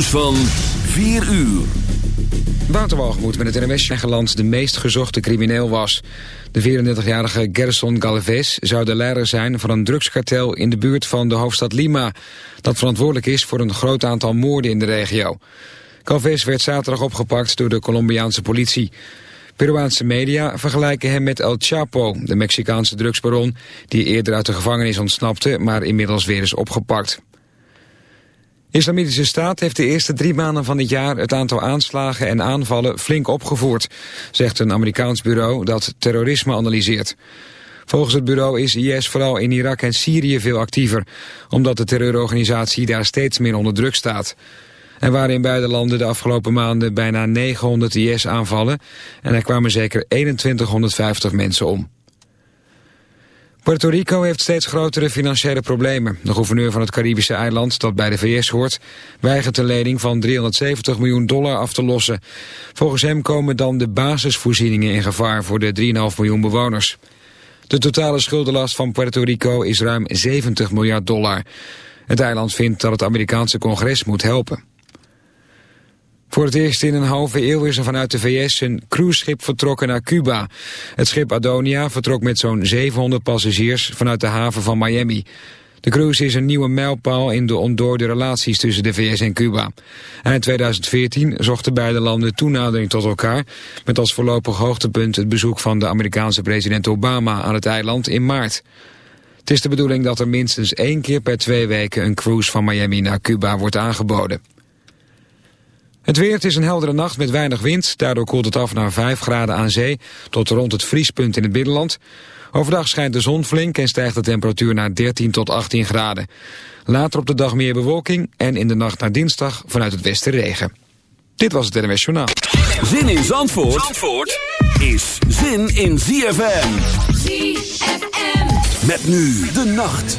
Van 4 uur. Waterwalgemoed met het NWS geland de meest gezochte crimineel was. De 34-jarige Gerson Galvez zou de leider zijn van een drugskartel in de buurt van de hoofdstad Lima. Dat verantwoordelijk is voor een groot aantal moorden in de regio. Galvez werd zaterdag opgepakt door de Colombiaanse politie. Peruaanse media vergelijken hem met El Chapo, de Mexicaanse drugsbaron... die eerder uit de gevangenis ontsnapte, maar inmiddels weer is opgepakt. Islamitische Staat heeft de eerste drie maanden van dit jaar het aantal aanslagen en aanvallen flink opgevoerd, zegt een Amerikaans bureau dat terrorisme analyseert. Volgens het bureau is IS vooral in Irak en Syrië veel actiever, omdat de terreurorganisatie daar steeds meer onder druk staat. Er waren in beide landen de afgelopen maanden bijna 900 IS-aanvallen en er kwamen zeker 2150 mensen om. Puerto Rico heeft steeds grotere financiële problemen. De gouverneur van het Caribische eiland, dat bij de VS hoort... weigert een lening van 370 miljoen dollar af te lossen. Volgens hem komen dan de basisvoorzieningen in gevaar... voor de 3,5 miljoen bewoners. De totale schuldenlast van Puerto Rico is ruim 70 miljard dollar. Het eiland vindt dat het Amerikaanse congres moet helpen. Voor het eerst in een halve eeuw is er vanuit de VS een cruiseschip vertrokken naar Cuba. Het schip Adonia vertrok met zo'n 700 passagiers vanuit de haven van Miami. De cruise is een nieuwe mijlpaal in de ondoorde relaties tussen de VS en Cuba. En in 2014 zochten beide landen toenadering tot elkaar... met als voorlopig hoogtepunt het bezoek van de Amerikaanse president Obama aan het eiland in maart. Het is de bedoeling dat er minstens één keer per twee weken een cruise van Miami naar Cuba wordt aangeboden. Het weer, het is een heldere nacht met weinig wind. Daardoor koelt het af naar 5 graden aan zee tot rond het vriespunt in het binnenland. Overdag schijnt de zon flink en stijgt de temperatuur naar 13 tot 18 graden. Later op de dag meer bewolking en in de nacht naar dinsdag vanuit het westen regen. Dit was het NWS Journaal. Zin in Zandvoort, Zandvoort is zin in ZFM. ZFM. Met nu de nacht.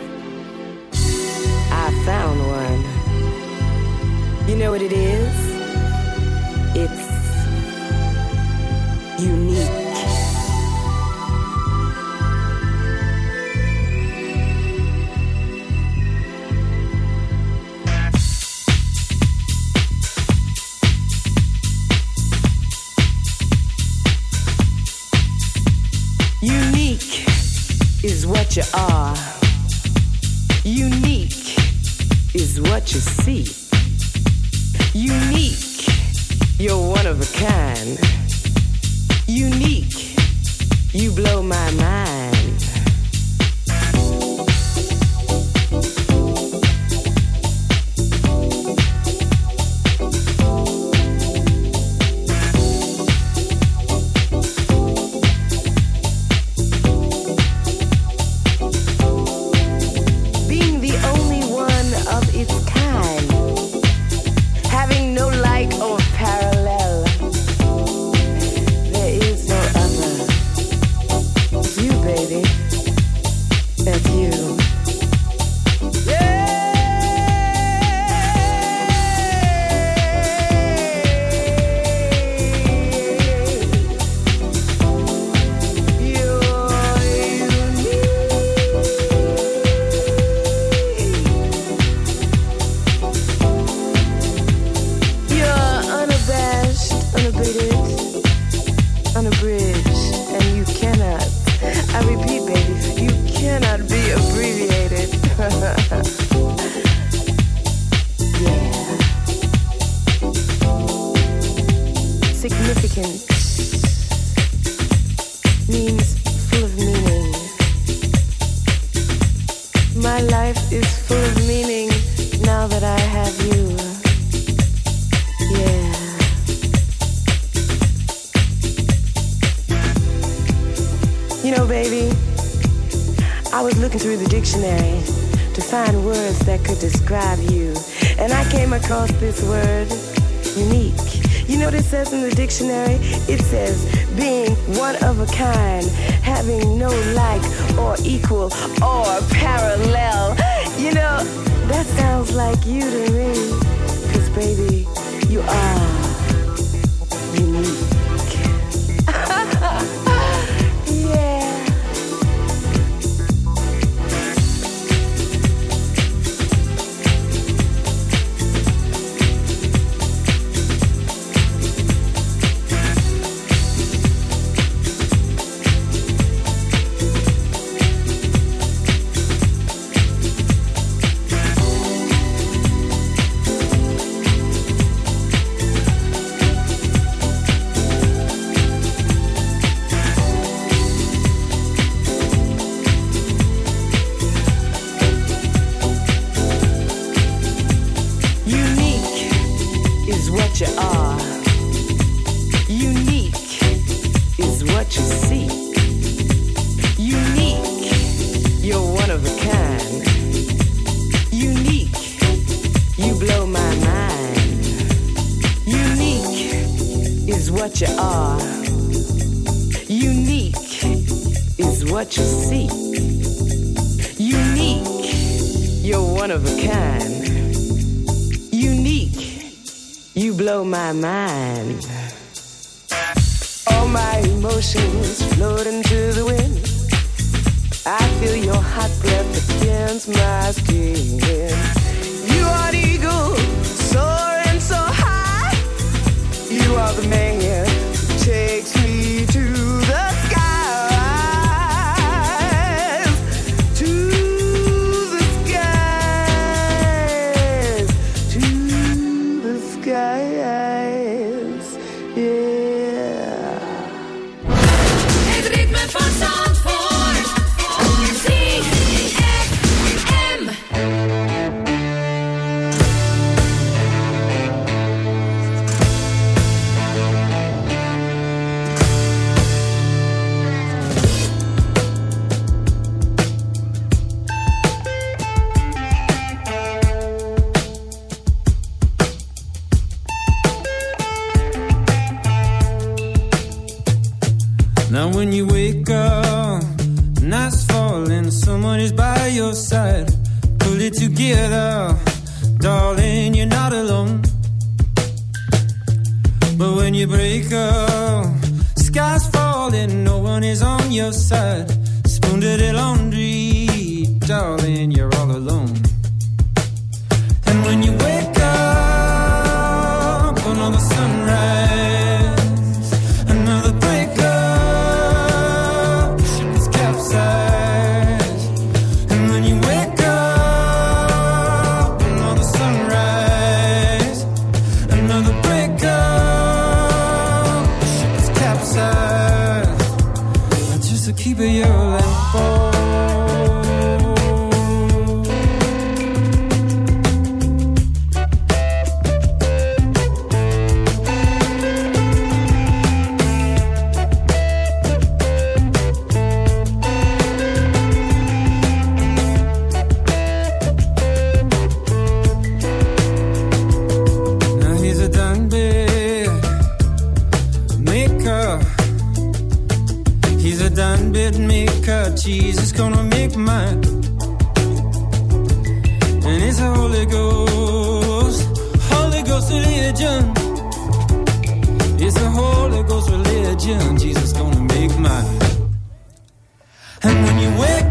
Wake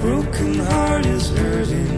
broken heart is hurting.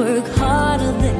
work harder than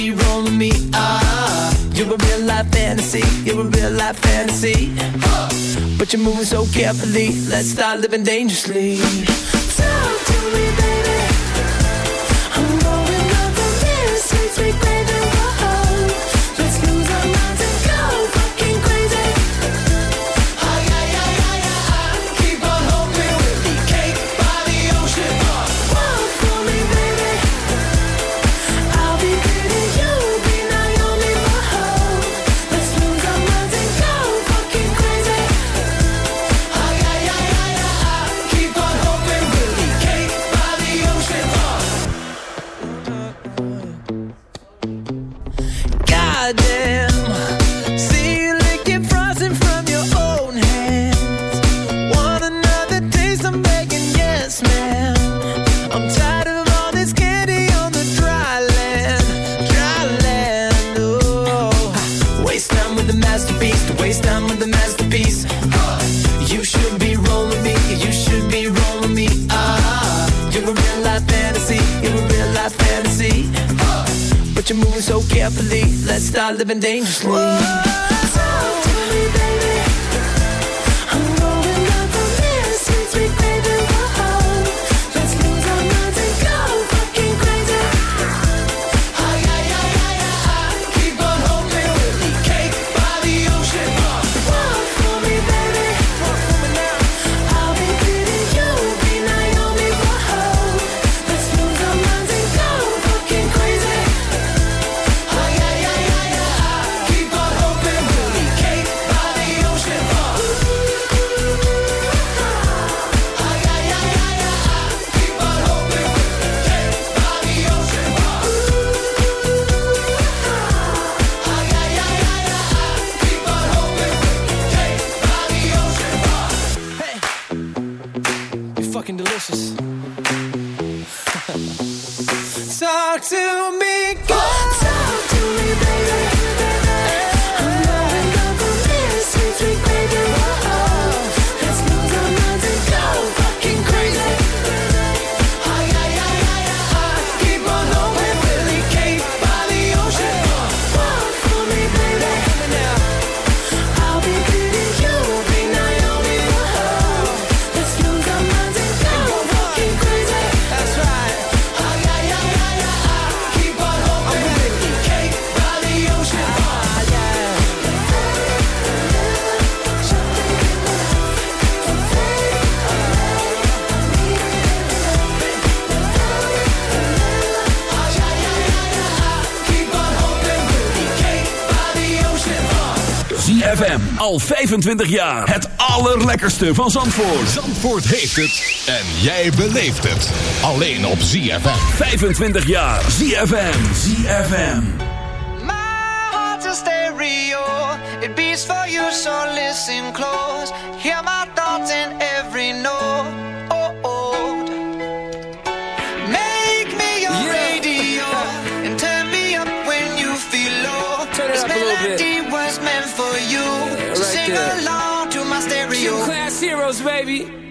you're a real life fantasy, you're a real life fantasy. But you're moving so carefully, let's start living dangerously. Talk to me, baby. I'm going up on this sweet, sweet baby. Living dangerously. 25 jaar. Het allerlekkerste van Zandvoort. Zandvoort heeft het en jij beleeft het. Alleen op ZFM. 25 jaar. ZFM. ZFM. My heart's a stereo. It beats for you, so listen close. Baby.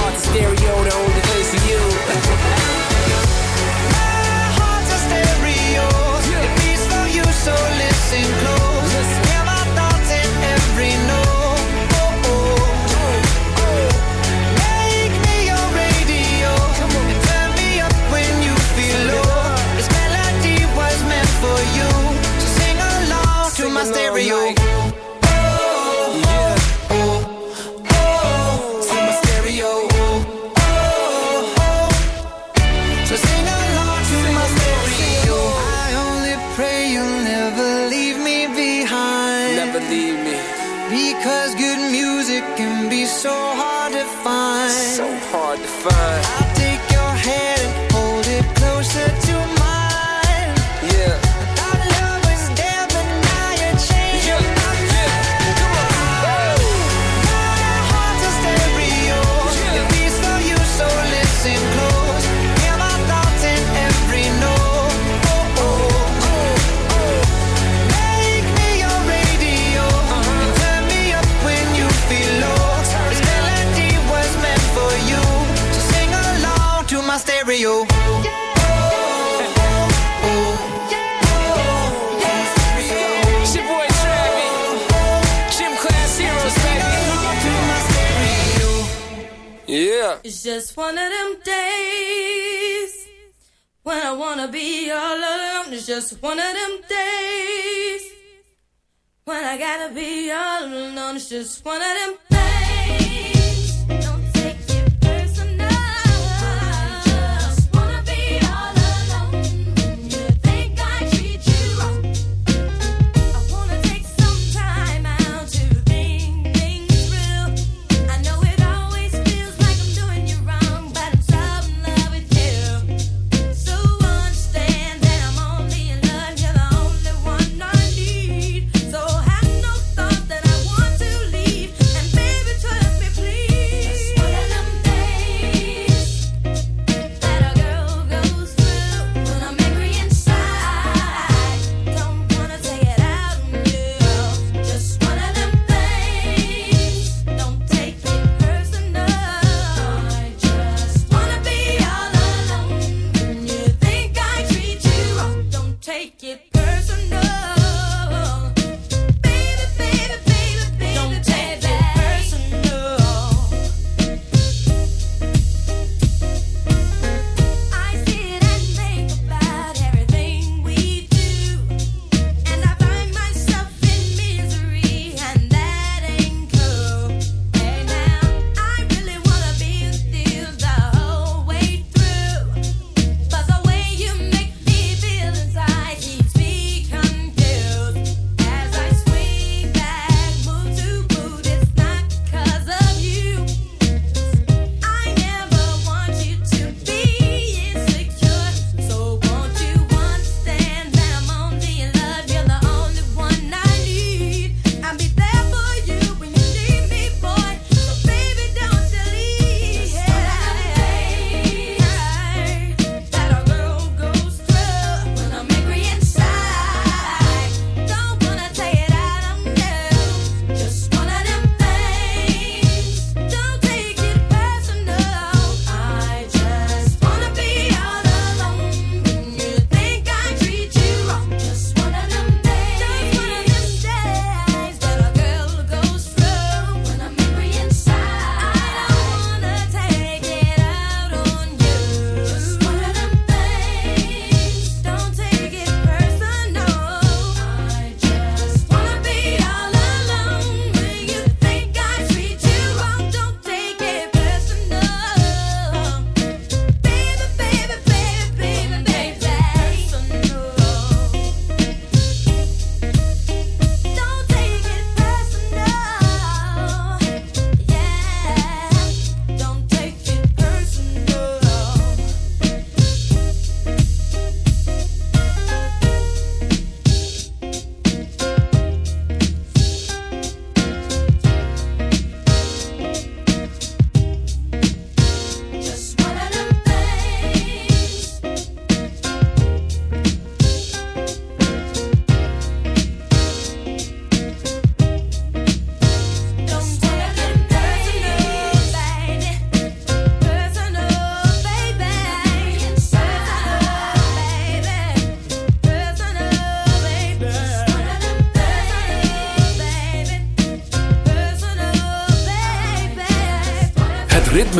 hard to stereo the only place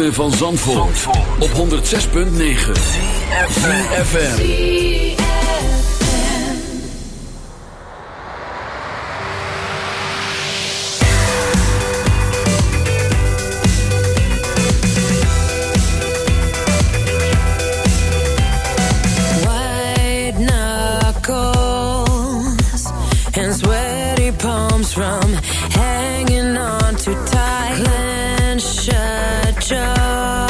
ritme van Zandvoort, Zandvoort. op 106.9 CFFM White knuckles and sweaty palms from hanging on too tight. shut your